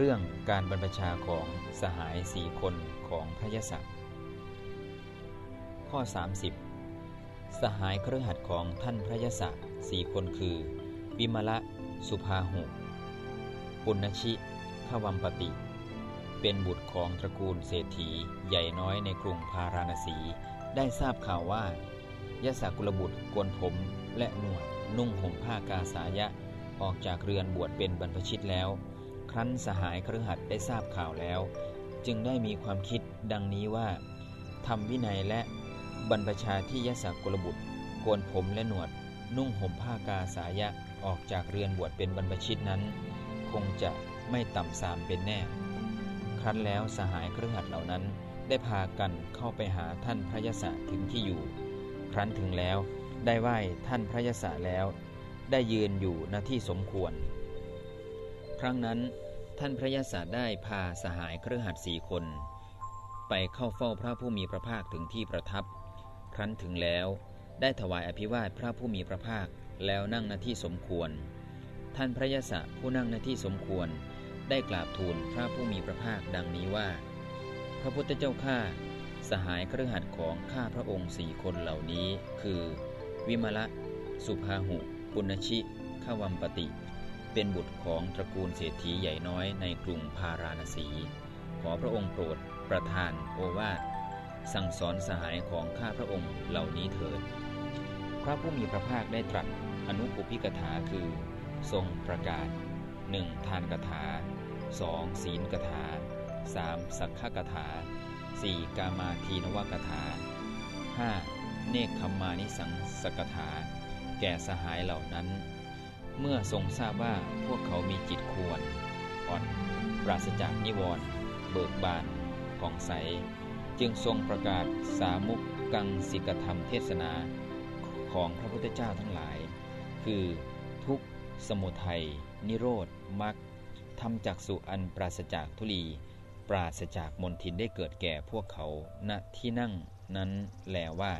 เรื่องการบรรพชาของสหายสี่คนของพระยศักดิ์ข้อ 30 สหายเครือขัดของท่านพระยศักดิ์สี่คนคือ วิมละสุภาหุ ปุณชิขวัมปติ เป็นบุตรของตระกูลเศรษฐีใหญ่น้อยในกรุงพาราณสี ได้ทราบข่าวว่ายศกุลบุตรโกนผมและหนวดนุ่งห่มผ้ากาสายะออกจากเรือนบวชเป็นบรรพชิตแล้ว รั้นสหายเครือขัดได้ทราบข่าวแล้ว จึงได้มีความคิดดังนี้ว่าทำวินัยและบรรพชาที่ยศกุลบุตรโกนผมและหนวด นุ่งห่มผ้ากาสายะออกจากเรือนบวชเป็นบรรพชิตนั้น คงจะไม่ต่ำสามเป็นแน่ ครั้นแล้วสหายเครือขัดเหล่านั้นได้พากันเข้าไปหาท่านพระยศถึงที่อยู่ ครั้นถึงแล้วได้ไหว้ท่านพระยศแล้ว ได้ยืนอยู่ณที่สมควร ครั้งนั้น ท่านพระยศได้พาสหายเครือขัดสี่คน ไปเข้าเฝ้าพระผู้มีพระภาคถึงที่ประทับ ครั้นถึงแล้วได้ถวายอภิวาทพระผู้มีพระภาคแล้วนั่งณที่สมควร ท่านพระยศผู้นั่งณที่สมควร ได้กราบทูลพระผู้มีพระภาคดังนี้ว่า พระพุทธเจ้าข้าสหายเครือขัดของข้าพระองค์สี่คนเหล่านี้ คือ วิมละ สุภาหุ ปุณชิขวัมปติ เป็นบุตรของตระกูลเศรษฐีใหญ่น้อยในกรุงพาราณสี ขอพระองค์โปรดประทานโอวาทสั่งสอนสหายของข้าพระองค์เหล่านี้เถิด พระผู้มีพระภาคได้ตรัสอนุปุพิกถาคือ ทรงประกาศ 1. ทานกถา 2. ศีลกถา 3. สักขกถา 4. กามาทีนวกถา 5. เนคขมมานิสังสกถา แก่สหายเหล่านั้น เมื่อทรงทราบว่าพวกเขามีจิตควร อ่อน ปราศจากนิวรณ์เบิกบานผ่องใส จึงทรงประกาศสามุกกังสิกธรรมเทศนาของพระพุทธเจ้าทั้งหลาย คือทุกสมุทัย นิโรธมรรคทำจากสุอันปราศจากทุลี ปราศจากมนทินได้เกิดแก่พวกเขาณที่นั่งนั้นแลว่า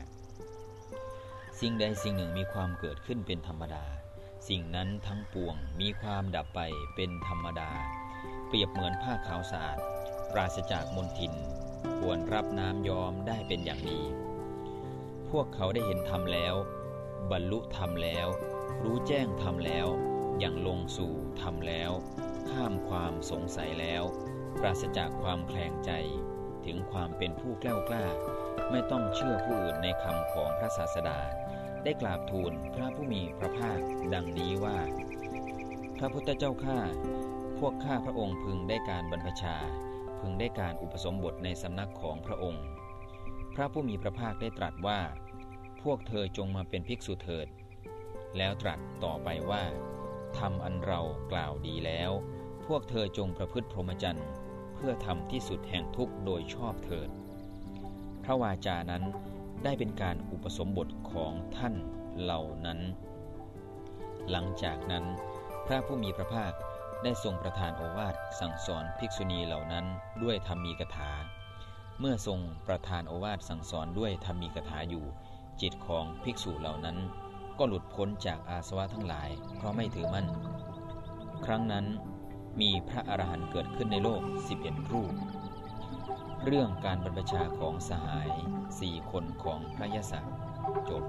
สิ่งใดสิ่งหนึ่งมีความเกิดขึ้นเป็นธรรมดา สิ่งนั้นทั้งปวงมีความดับไปเป็นธรรมดา เปรียบเหมือนผ้าขาวสะอาด ปราศจากมนทิน ควรรับน้ำยอมได้เป็นอย่างดี พวกเขาได้เห็นธรรมแล้ว บรรลุธรรมแล้ว รู้แจ้งธรรมแล้วอย่างลงสู่ธรรมแล้ว ข้ามความสงสัยแล้ว ปราศจากความแคลงใจ ถึงความเป็นผู้กล้วกล้า ไม่ต้องเชื่อผู้อื่นในคำของพระศาสดา ได้กราบทูลพระผู้มีพระ ดังนี้ว่า พระพุทธเจ้าข้าพวกข้าพระองค์พึงได้การบรรพชา พึงได้การอุปสมบทในสำนักของพระองค์ พระผู้มีพระภาคได้ตรัสว่า พวกเธอจงมาเป็นภิกษุเถิด แล้วตรัสต่อไปว่าทำอันเรากล่าวดีแล้ว พวกเธอจงประพฤติพรหมจรรย์ เพื่อทำที่สุดแห่งทุกข์โดยชอบเถิด พระวาจานั้นได้เป็นการอุปสมบทของท่านเหล่านั้น หลังจากนั้น พระผู้มีพระภาคได้ทรงประทานโอวาทสั่งสอนภิกษุณีเหล่านั้นด้วยธรรมีกถา เมื่อทรงประทานโอวาทสั่งสอนด้วยธรรมีกถาอยู่ จิตของภิกษุเหล่านั้น ก็หลุดพ้นจากอาสวะทั้งหลาย เพราะไม่ถือมั่น ครั้งนั้นมีพระอรหันต์เกิดขึ้นในโลก 11 รูป เรื่องการบรรพชาของสหายสี่คนของพระยศจบ